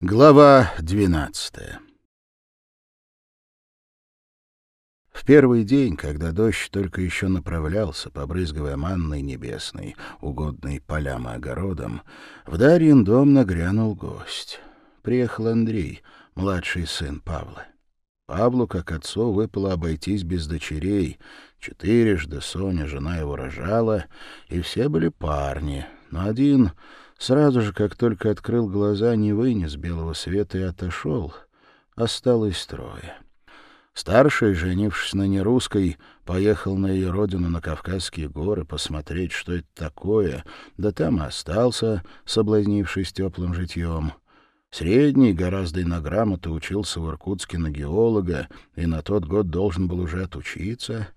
Глава двенадцатая В первый день, когда дождь только еще направлялся, побрызгивая манной небесной, угодной полям и огородам, в Дарьин дом нагрянул гость. Приехал Андрей, младший сын Павла. Павлу, как отцу, выпало обойтись без дочерей. Четырежды Соня, жена его, рожала, и все были парни, но один Сразу же, как только открыл глаза, не вынес белого света и отошел. Осталось трое. Старший, женившись на нерусской, поехал на ее родину на Кавказские горы посмотреть, что это такое, да там и остался, соблазнившись теплым житьем. Средний, гораздо и на грамоты, учился в Иркутске на геолога и на тот год должен был уже отучиться.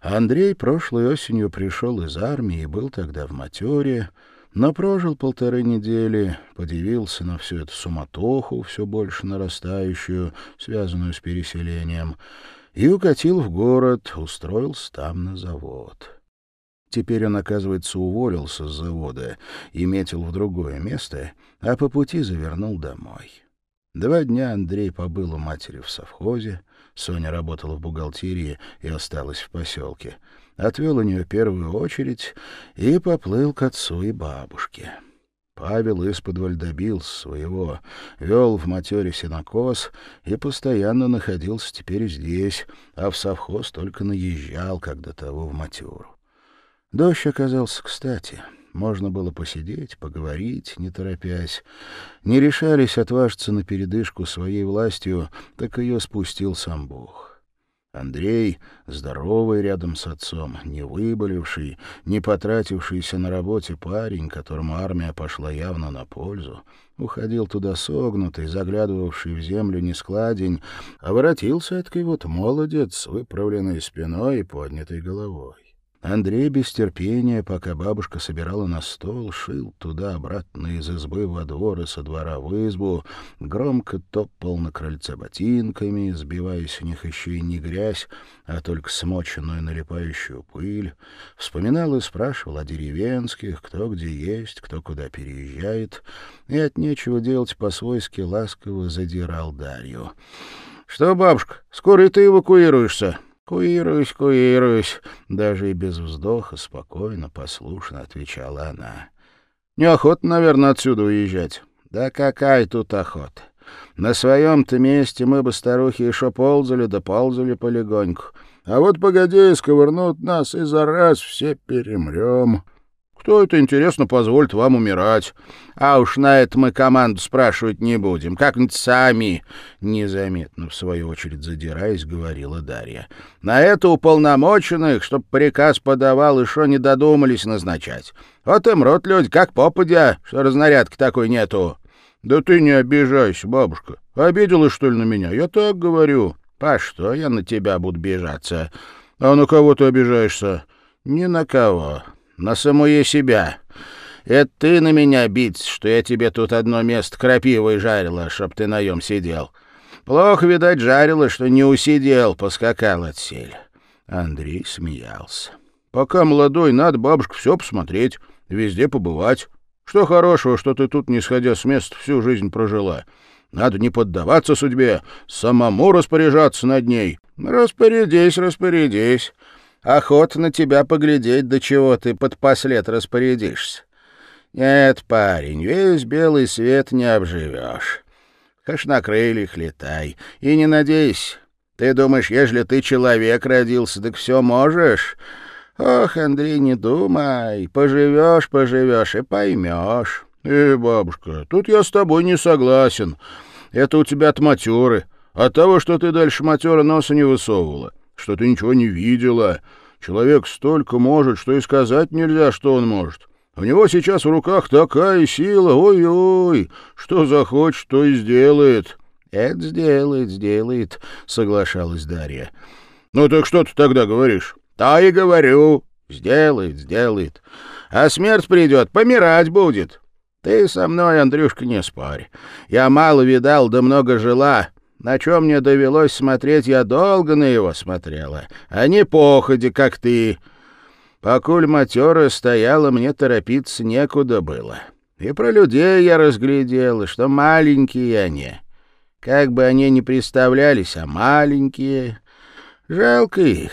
А Андрей прошлой осенью пришел из армии и был тогда в матере, но прожил полторы недели, подивился на всю эту суматоху, все больше нарастающую, связанную с переселением, и укатил в город, устроился там на завод. Теперь он, оказывается, уволился с завода и метил в другое место, а по пути завернул домой. Два дня Андрей побыл у матери в совхозе, Соня работала в бухгалтерии и осталась в поселке — отвел у нее первую очередь и поплыл к отцу и бабушке. Павел исподволь добился своего, вел в матере сенокос и постоянно находился теперь здесь, а в совхоз только наезжал, когда того в матеру. Дождь оказался кстати. Можно было посидеть, поговорить, не торопясь. Не решались отважиться на передышку своей властью, так ее спустил сам Бог. Андрей, здоровый рядом с отцом, не выболевший, не потратившийся на работе парень, которому армия пошла явно на пользу, уходил туда согнутый, заглядывавший в землю нескладень, а воротился эткой вот молодец с выправленной спиной и поднятой головой. Андрей без терпения, пока бабушка собирала на стол, шил туда-обратно из избы во двор и со двора в избу, громко топал на крыльце ботинками, сбиваясь в них еще и не грязь, а только смоченную налипающую пыль, вспоминал и спрашивал о деревенских, кто где есть, кто куда переезжает, и от нечего делать по-свойски ласково задирал Дарью. — Что, бабушка, скоро и ты эвакуируешься? «Куируюсь, куируюсь», — даже и без вздоха, спокойно, послушно отвечала она. «Неохота, наверное, отсюда уезжать». «Да какая тут охота? На своем-то месте мы бы, старухи, еще ползали да ползали полегоньку. А вот погоди, сковырнут нас, и за раз все перемрем». Кто это, интересно, позволит вам умирать? А уж на это мы команду спрашивать не будем. Как-нибудь сами, незаметно, в свою очередь задираясь, говорила Дарья. На это уполномоченных, чтоб приказ подавал, что не додумались назначать. Вот им рот люди, как попадя, что разнарядки такой нету. Да ты не обижайся, бабушка. Обиделась, что ли, на меня? Я так говорю. По что я на тебя буду бежаться? А на кого ты обижаешься? Ни на кого на самое себя. Это ты на меня бить, что я тебе тут одно место крапивой жарила, чтоб ты наем сидел. Плохо, видать, жарила, что не усидел, поскакал отсель. Андрей смеялся. Пока молодой, надо, бабушка, все посмотреть, везде побывать. Что хорошего, что ты тут, не сходя с места, всю жизнь прожила. Надо не поддаваться судьбе, самому распоряжаться над ней. Распорядись, распорядись. Охота на тебя поглядеть, до чего ты под послед распорядишься. Нет, парень, весь белый свет не обживешь. Хаш на крыльях летай. И не надейся. Ты думаешь, ежели ты человек родился, так все можешь? Ох, Андрей, не думай. Поживешь, поживешь и поймешь. Эй, бабушка, тут я с тобой не согласен. Это у тебя от матеры. От того, что ты дальше матера носа не высовывала что ты ничего не видела. Человек столько может, что и сказать нельзя, что он может. У него сейчас в руках такая сила, ой-ой, что захочет, то и сделает». «Это сделает, сделает», — соглашалась Дарья. «Ну так что ты тогда говоришь?» «Да и говорю. Сделает, сделает. А смерть придет, помирать будет. Ты со мной, Андрюшка, не спорь. Я мало видал, да много жила. На чем мне довелось смотреть, я долго на его смотрела, а не походи, как ты. Покуль матера стояла, мне торопиться некуда было. И про людей я разглядел, что маленькие они. Как бы они ни представлялись, а маленькие. Жалко их.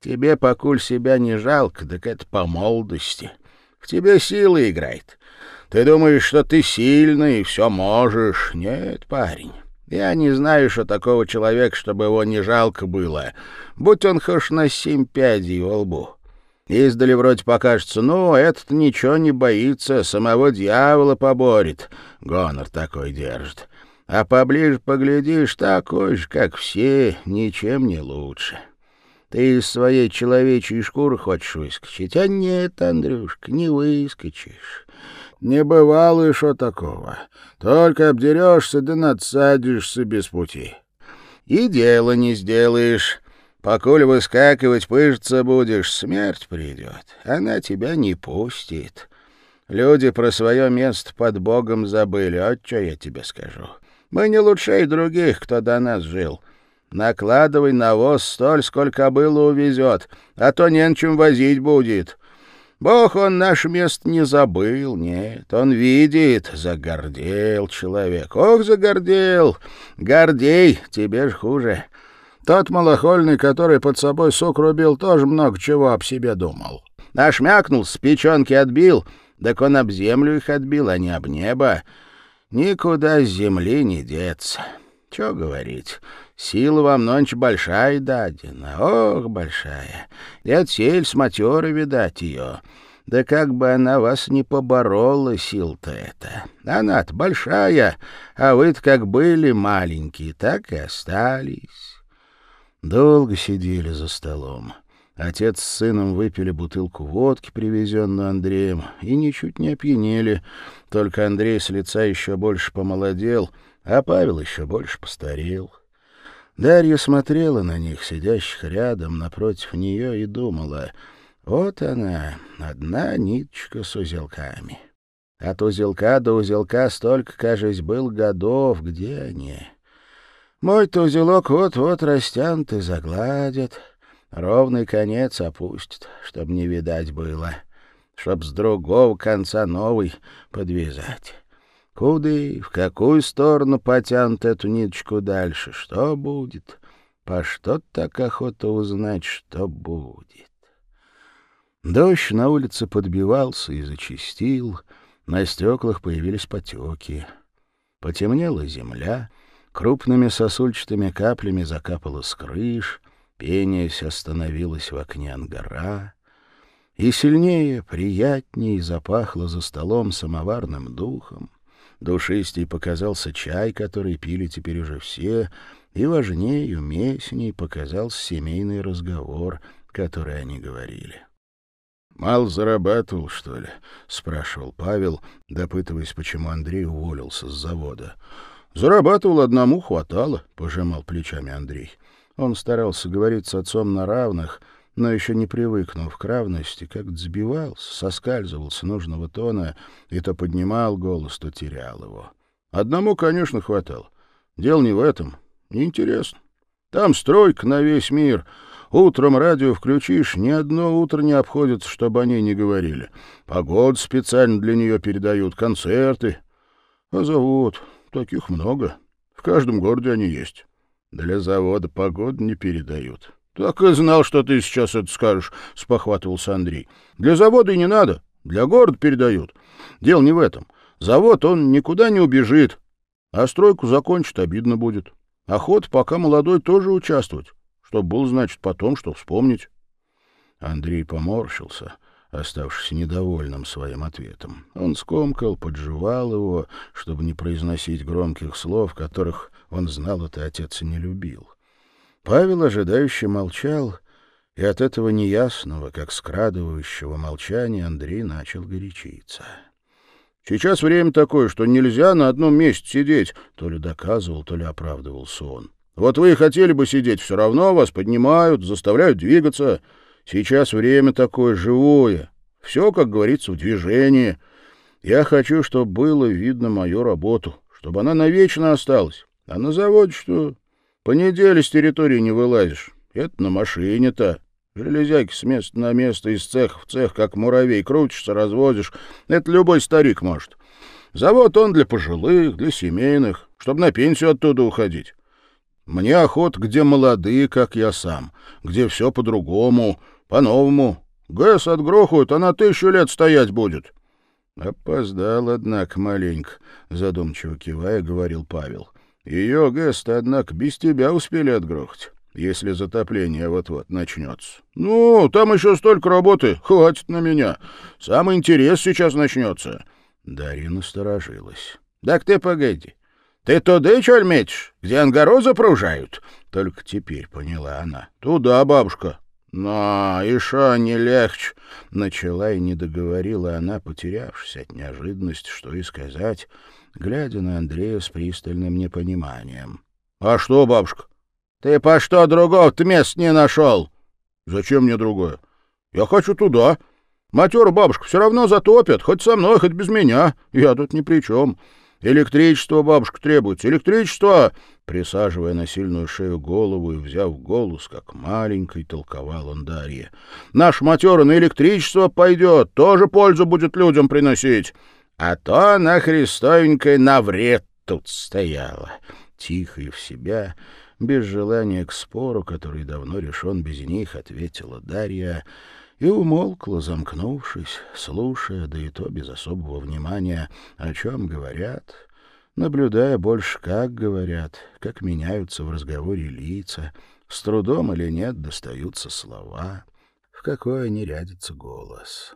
Тебе, покуль себя не жалко, так это по молодости. В тебе сила играет. Ты думаешь, что ты сильный и все можешь. Нет, парень. Я не знаю, что такого человека, чтобы его не жалко было. Будь он хоть на семь пядей во лбу. Издали вроде покажется, ну, этот ничего не боится, самого дьявола поборет. Гонор такой держит. А поближе поглядишь, такой же, как все, ничем не лучше. Ты из своей человечьей шкуры хочешь выскочить, а нет, Андрюшка, не выскочишь. Не бывало еще такого. Только обдерешься да надсадишься без пути. И дело не сделаешь. Покуль выскакивать, пыжиться будешь, смерть придет. Она тебя не пустит. Люди про свое место под Богом забыли, вот что я тебе скажу. Мы не лучшей других, кто до нас жил. Накладывай навоз столь, сколько было увезет, а то не на чем возить будет. Бог он наше место не забыл, нет, он видит, загордел человек. Ох, загордел! Гордей, тебе ж хуже. Тот малохольный, который под собой сок рубил, тоже много чего об себе думал. Нашмякнул, с печенки отбил, так он об землю их отбил, а не об небо. Никуда с земли не деться. Че говорить, сила вам нонче большая дадена, ох, большая. И отсель с матеры, видать, ее. Да как бы она вас не поборола, сил-то это. Она-то большая, а вы-то как были маленькие, так и остались. Долго сидели за столом. Отец с сыном выпили бутылку водки, привезенную Андреем, и ничуть не опьянели. Только Андрей с лица еще больше помолодел, а Павел еще больше постарел. Дарья смотрела на них, сидящих рядом, напротив нее, и думала, вот она, одна ниточка с узелками. От узелка до узелка столько, кажется, был годов, где они? Мой-то узелок вот-вот растянут и загладят, ровный конец опустят, чтоб не видать было, чтоб с другого конца новый подвязать. Куды, в какую сторону потянут эту ниточку дальше, что будет? По что так охота узнать, что будет? Дождь на улице подбивался и зачистил, на стеклах появились потеки. Потемнела земля — Крупными сосульчатыми каплями закапало с крыш, пенясь остановилось в окне ангара. И сильнее, приятнее запахло за столом самоварным духом. Душистей показался чай, который пили теперь уже все, и важнее, уместней показался семейный разговор, который они говорили. «Мало зарабатывал, что ли?» — спрашивал Павел, допытываясь, почему Андрей уволился с завода. Зарабатывал одному, хватало, — пожимал плечами Андрей. Он старался говорить с отцом на равных, но еще не привыкнув к равности, как-то сбивался, соскальзывал с нужного тона и то поднимал голос, то терял его. Одному, конечно, хватало. Дело не в этом. Неинтересно. Там стройка на весь мир. Утром радио включишь, ни одно утро не обходится, чтобы они не говорили. Погоду специально для нее передают, концерты. А завод... Таких много. В каждом городе они есть. Для завода погоду не передают. — Так и знал, что ты сейчас это скажешь, — спохватывался Андрей. — Для завода и не надо. Для города передают. Дело не в этом. Завод, он никуда не убежит. А стройку закончит, обидно будет. Охот, пока молодой, тоже участвовать. Чтоб был, значит, потом, что вспомнить. Андрей поморщился оставшись недовольным своим ответом. Он скомкал, подживал его, чтобы не произносить громких слов, которых он знал, это отец и не любил. Павел ожидающе молчал, и от этого неясного, как скрадывающего молчания, Андрей начал горячиться. «Сейчас время такое, что нельзя на одном месте сидеть», — то ли доказывал, то ли оправдывался он. «Вот вы и хотели бы сидеть, все равно вас поднимают, заставляют двигаться». Сейчас время такое живое. Все, как говорится, в движении. Я хочу, чтобы было видно мою работу, чтобы она навечно осталась. А на заводе что? По неделе с территории не вылазишь. Это на машине-то. Железяки с места на место, из цеха в цех, как муравей, крутишься, развозишь. Это любой старик может. Завод он для пожилых, для семейных, чтобы на пенсию оттуда уходить. Мне охот, где молодые, как я сам, где все по-другому, по-новому. ГЭС отгрохают, а на тысячу лет стоять будет. Опоздал, однако, маленько, задумчиво кивая, говорил Павел. Ее ГЭС-то, однако, без тебя успели отгрохать если затопление вот-вот начнется. Ну, там еще столько работы, хватит на меня. Самый интерес сейчас начнется. Дарья насторожилась. — Так ты погоди. Ты туда, чё метишь, где ангаро запружают? Только теперь поняла она. — Туда, бабушка. — На, и шо не легче. Начала и не договорила она, потерявшись от неожиданности, что и сказать, глядя на Андрея с пристальным непониманием. — А что, бабушка? Ты по что другого-то мест не нашел? — Зачем мне другое? Я хочу туда. Матеру бабушка все равно затопят, хоть со мной, хоть без меня. Я тут ни при чем. Электричество, бабушка, требуется. Электричество!» Присаживая на сильную шею голову и взяв голос, как маленький, толковал он Дарье. «Наш матера на электричество пойдет, тоже пользу будет людям приносить. А то она христовенькая на вред тут стояла». Тихо и в себя, без желания к спору, который давно решен без них, ответила Дарья — и умолкла, замкнувшись, слушая, да и то без особого внимания, о чем говорят, наблюдая больше, как говорят, как меняются в разговоре лица, с трудом или нет достаются слова, в какой не рядится голос.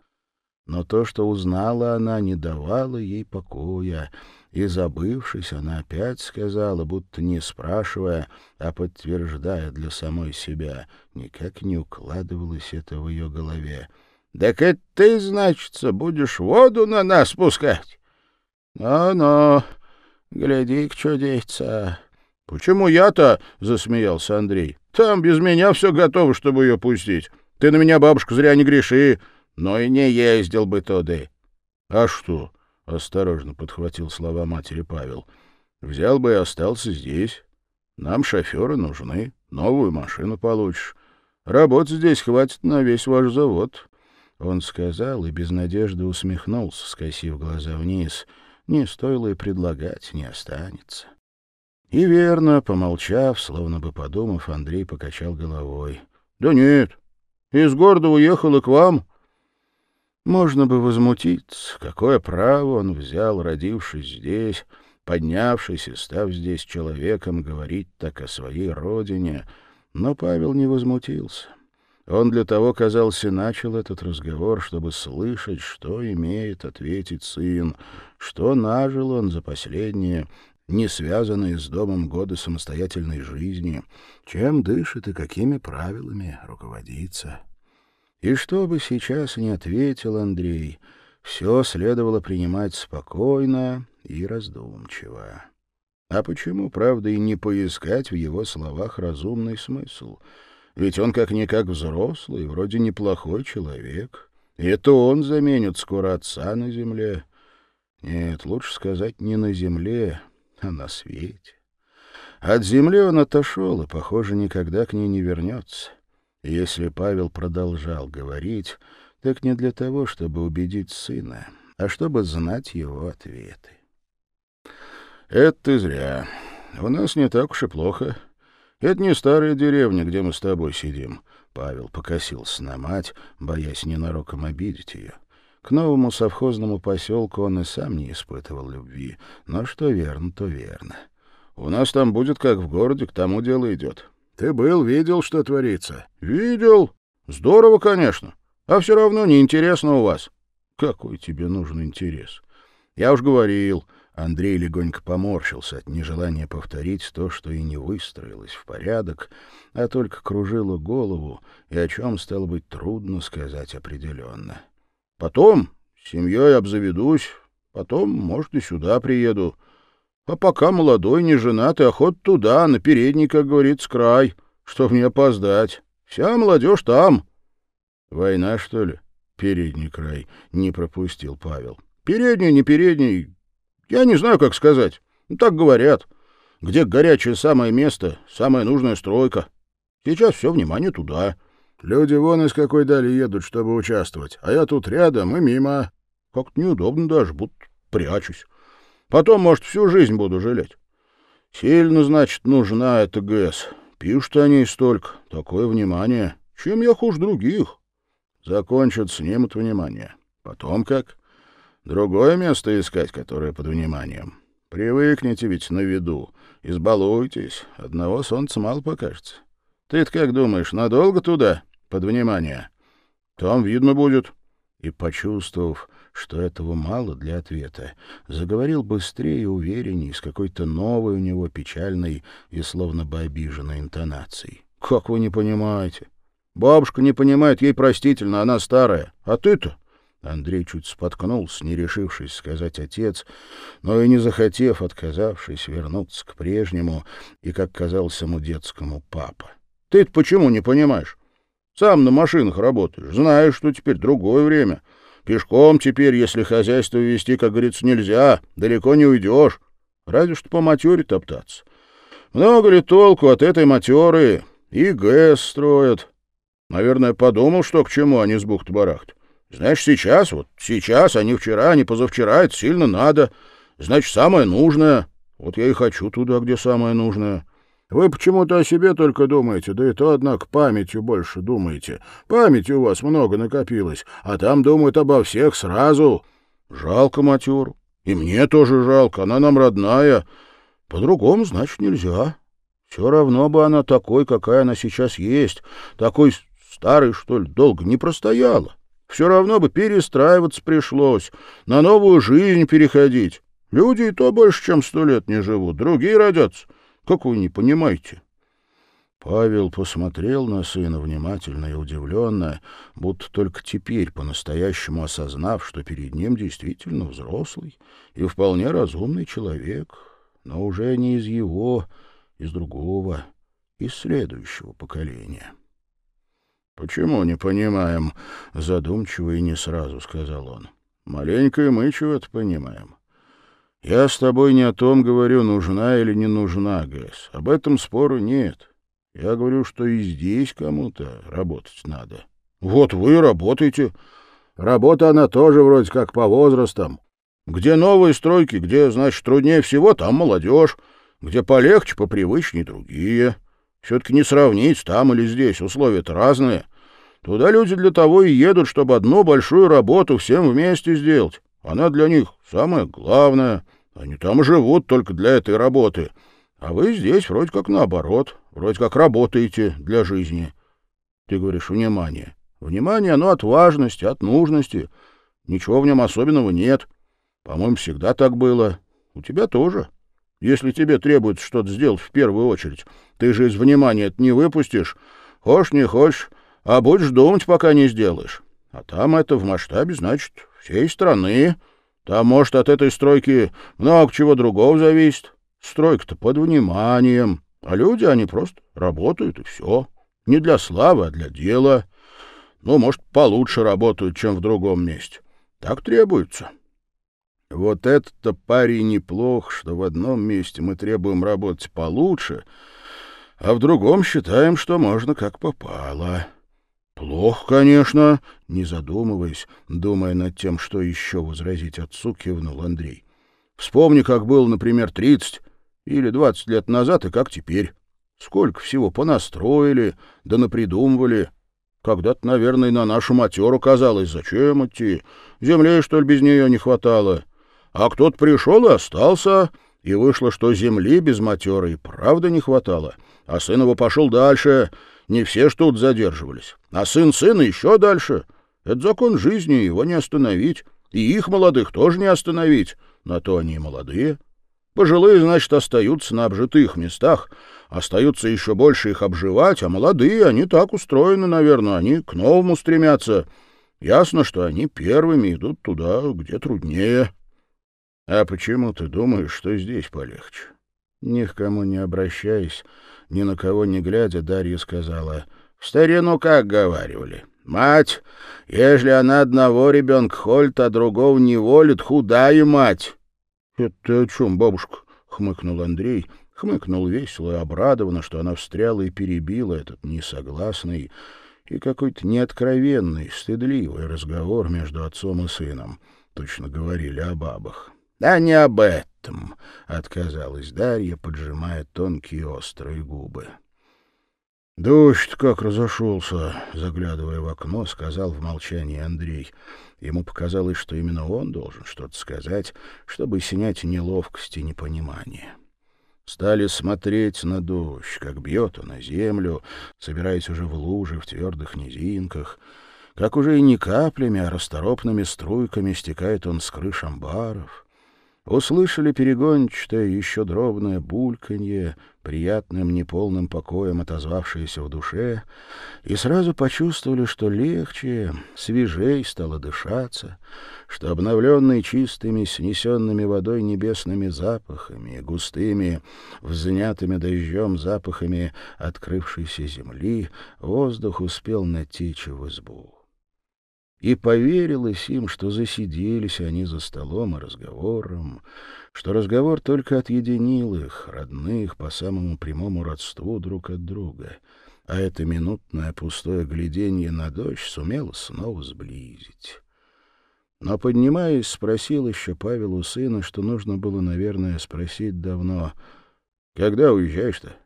Но то, что узнала она, не давало ей покоя, и, забывшись, она опять сказала, будто не спрашивая, а подтверждая для самой себя, никак не укладывалось это в ее голове. — Так это ты, значится, будешь воду на нас пускать? Ну — Ну-ну, гляди-ка, что Почему я-то? — засмеялся Андрей. — Там без меня все готово, чтобы ее пустить. Ты на меня, бабушка, зря не греши, но и не ездил бы туда. — А что? —— осторожно подхватил слова матери Павел. «Взял бы и остался здесь. Нам шоферы нужны, новую машину получишь. Работы здесь хватит на весь ваш завод». Он сказал и без надежды усмехнулся, скосив глаза вниз. Не стоило и предлагать, не останется. И верно, помолчав, словно бы подумав, Андрей покачал головой. — Да нет, из города уехал и к вам. Можно бы возмутиться, какое право он взял, родившись здесь, поднявшись и став здесь человеком, говорить так о своей родине, но Павел не возмутился. Он для того, казался, начал этот разговор, чтобы слышать, что имеет ответить сын, что нажил он за последние, не связанные с домом годы самостоятельной жизни, чем дышит и какими правилами руководится. И что бы сейчас ни ответил Андрей, все следовало принимать спокойно и раздумчиво. А почему, правда, и не поискать в его словах разумный смысл? Ведь он как-никак взрослый, вроде неплохой человек. И это он заменит скоро отца на земле. Нет, лучше сказать не на земле, а на свете. От земли он отошел и, похоже, никогда к ней не вернется. Если Павел продолжал говорить, так не для того, чтобы убедить сына, а чтобы знать его ответы. «Это ты зря. У нас не так уж и плохо. Это не старая деревня, где мы с тобой сидим». Павел покосился на мать, боясь ненароком обидеть ее. К новому совхозному поселку он и сам не испытывал любви, но что верно, то верно. «У нас там будет, как в городе, к тому дело идет. Ты был, видел, что творится? Видел. Здорово, конечно. А все равно неинтересно у вас. Какой тебе нужен интерес? Я уж говорил. Андрей легонько поморщился от нежелания повторить то, что и не выстроилось в порядок, а только кружило голову, и о чем, стало быть, трудно сказать определенно. Потом семьей обзаведусь, потом, может, и сюда приеду. А пока молодой, не женатый, охот туда, на передний, как говорится, край, чтоб не опоздать. Вся молодежь там. Война, что ли? Передний край. Не пропустил Павел. Передний, не передний. Я не знаю, как сказать. Ну, так говорят. Где горячее самое место, самая нужная стройка. Сейчас все внимание туда. Люди вон из какой дали едут, чтобы участвовать, а я тут рядом и мимо. Как-то неудобно даже, будто прячусь. Потом, может, всю жизнь буду жалеть. Сильно, значит, нужна эта ГЭС. Пишут они столько. Такое внимание. Чем я хуже других? Закончат, снимут внимание. Потом как? Другое место искать, которое под вниманием. Привыкните ведь на виду. Избалуйтесь. Одного солнца мало покажется. Ты-то как думаешь, надолго туда, под внимание? Там видно будет. И, почувствовав, что этого мало для ответа, заговорил быстрее и уверенней, с какой-то новой у него печальной и словно бы обиженной интонацией. «Как вы не понимаете? Бабушка не понимает, ей простительно, она старая. А ты-то...» Андрей чуть споткнулся, не решившись сказать отец, но и не захотев, отказавшись вернуться к прежнему и, как казалось ему, детскому папа. Ты-то почему не понимаешь? Сам на машинах работаешь, знаешь, что теперь другое время. Пешком теперь, если хозяйство вести, как говорится, нельзя, далеко не уйдешь. Разве что по матере топтаться. Много ли толку от этой матеры? И ГЭС строят. Наверное, подумал, что к чему, не с бухт-барахт. Знаешь, сейчас, вот сейчас, а не вчера, а не позавчера, это сильно надо. Значит, самое нужное. Вот я и хочу туда, где самое нужное. Вы почему-то о себе только думаете, да и то, однако, памятью больше думаете. Памяти у вас много накопилось, а там думают обо всех сразу. Жалко матюру. И мне тоже жалко, она нам родная. По-другому, значит, нельзя. Все равно бы она такой, какая она сейчас есть, такой старой, что ли, долго не простояла. Все равно бы перестраиваться пришлось, на новую жизнь переходить. Люди и то больше, чем сто лет не живут, другие родятся. Как вы не понимаете? Павел посмотрел на сына внимательно и удивленно, будто только теперь по-настоящему осознав, что перед ним действительно взрослый и вполне разумный человек, но уже не из его, из другого, из следующего поколения. «Почему не понимаем?» — задумчиво и не сразу сказал он. «Маленько и мы чего-то понимаем. Я с тобой не о том говорю, нужна или не нужна ГЭС. Об этом спору нет. Я говорю, что и здесь кому-то работать надо. Вот вы работаете. Работа она тоже вроде как по возрастам. Где новые стройки, где, значит, труднее всего, там молодежь. Где полегче, попривычнее другие. Все-таки не сравнить там или здесь, условия-то разные. Туда люди для того и едут, чтобы одну большую работу всем вместе сделать. Она для них самое главное — они там живут только для этой работы. А вы здесь вроде как наоборот, вроде как работаете для жизни. Ты говоришь «внимание». Внимание, оно от важности, от нужности. Ничего в нем особенного нет. По-моему, всегда так было. У тебя тоже. Если тебе требуется что-то сделать в первую очередь, ты же из внимания это не выпустишь. Хочешь, не хочешь, а будешь думать, пока не сделаешь. А там это в масштабе, значит, всей страны. Там, может, от этой стройки много чего другого зависит. Стройка-то под вниманием, а люди, они просто работают, и все. Не для славы, а для дела. Ну, может, получше работают, чем в другом месте. Так требуется. Вот этот-то парень неплох, что в одном месте мы требуем работать получше, а в другом считаем, что можно как попало. Плохо, конечно, не задумываясь, думая над тем, что еще возразить отцу, кивнул Андрей. Вспомни, как было, например, тридцать или двадцать лет назад и как теперь. Сколько всего понастроили, да напридумывали. Когда-то, наверное, на нашу матеру казалось, зачем идти? Земли, что ли, без нее не хватало? А кто-то пришел и остался, и вышло, что земли без матеры и правда не хватало. А сын его пошел дальше — не все ж тут задерживались. А сын сына еще дальше. Это закон жизни, его не остановить. И их молодых тоже не остановить. На то они и молодые. Пожилые, значит, остаются на обжитых местах, остаются еще больше их обживать, а молодые, они так устроены, наверное, они к новому стремятся. Ясно, что они первыми идут туда, где труднее. А почему ты думаешь, что здесь полегче? Ни к кому не обращаясь, ни на кого не глядя, Дарья сказала, «В старину как говаривали? Мать, ежели она одного ребенка холит, а другого не волит, худая мать». «Это о чем, бабушка?» — хмыкнул Андрей, хмыкнул весело и обрадованно, что она встряла и перебила этот несогласный и какой-то неоткровенный, стыдливый разговор между отцом и сыном. Точно говорили о бабах. — Да не об этом. Этом, — отказалась Дарья, поджимая тонкие острые губы. «Дождь как разошелся», — заглядывая в окно, сказал в молчании Андрей. Ему показалось, что именно он должен что-то сказать, чтобы снять неловкость и непонимание. Стали смотреть на дождь, как бьет он на землю, собираясь уже в лужи, в твердых низинках, как уже и не каплями, а расторопными струйками стекает он с крыш амбаров — Услышали перегончатое еще дробное бульканье, приятным неполным покоем отозвавшееся в душе, и сразу почувствовали, что легче, свежей стало дышаться, что обновленный чистыми, снесенными водой небесными запахами, густыми, взнятыми дождем запахами открывшейся земли, воздух успел натечь в избу. И поверилось им, что засиделись они за столом и разговором, что разговор только отъединил их, родных, по самому прямому родству друг от друга, а это минутное пустое гляденье на дождь сумело снова сблизить. Но, поднимаясь, спросил еще Павел у сына, что нужно было, наверное, спросить давно. «Когда уезжаешь-то?»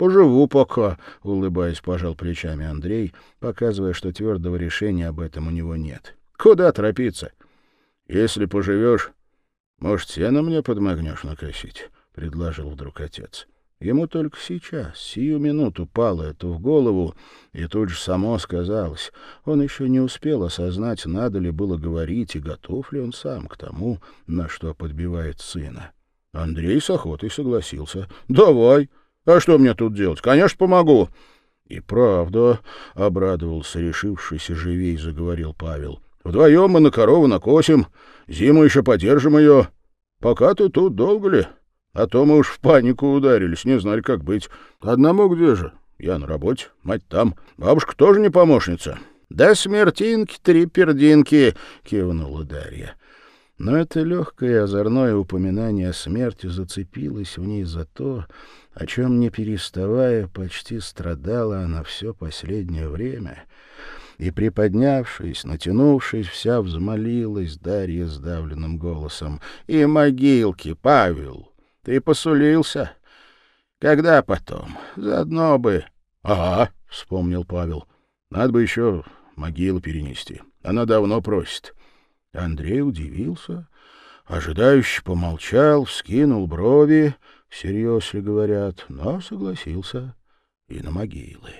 «Поживу пока», — улыбаясь, пожал плечами Андрей, показывая, что твердого решения об этом у него нет. «Куда торопиться? Если поживешь, может, сено мне подмогнешь накосить?» — предложил вдруг отец. Ему только сейчас, сию минуту, пало это в голову, и тут же само сказалось. Он еще не успел осознать, надо ли было говорить, и готов ли он сам к тому, на что подбивает сына. Андрей с охотой согласился. «Давай!» А что мне тут делать? Конечно, помогу. И правда, — обрадовался решившийся живей, заговорил Павел. Вдвоем мы на корову накосим, зиму еще подержим ее. Пока ты тут долго ли? А то мы уж в панику ударились, не знали, как быть. Одному где же? Я на работе, мать там. Бабушка тоже не помощница. Да смертинки, три пердинки, — кивнула Дарья. Но это легкое озорное упоминание о смерти зацепилось в ней за то, о чем, не переставая, почти страдала она все последнее время, и, приподнявшись, натянувшись, вся взмолилась Дарья сдавленным голосом. «И могилки, Павел, ты посулился? Когда потом? Заодно бы...» «Ага», — вспомнил Павел, — «надо бы еще могилу перенести. Она давно просит». Андрей удивился, ожидающе помолчал, вскинул брови, всерьез ли говорят, но согласился и на могилы.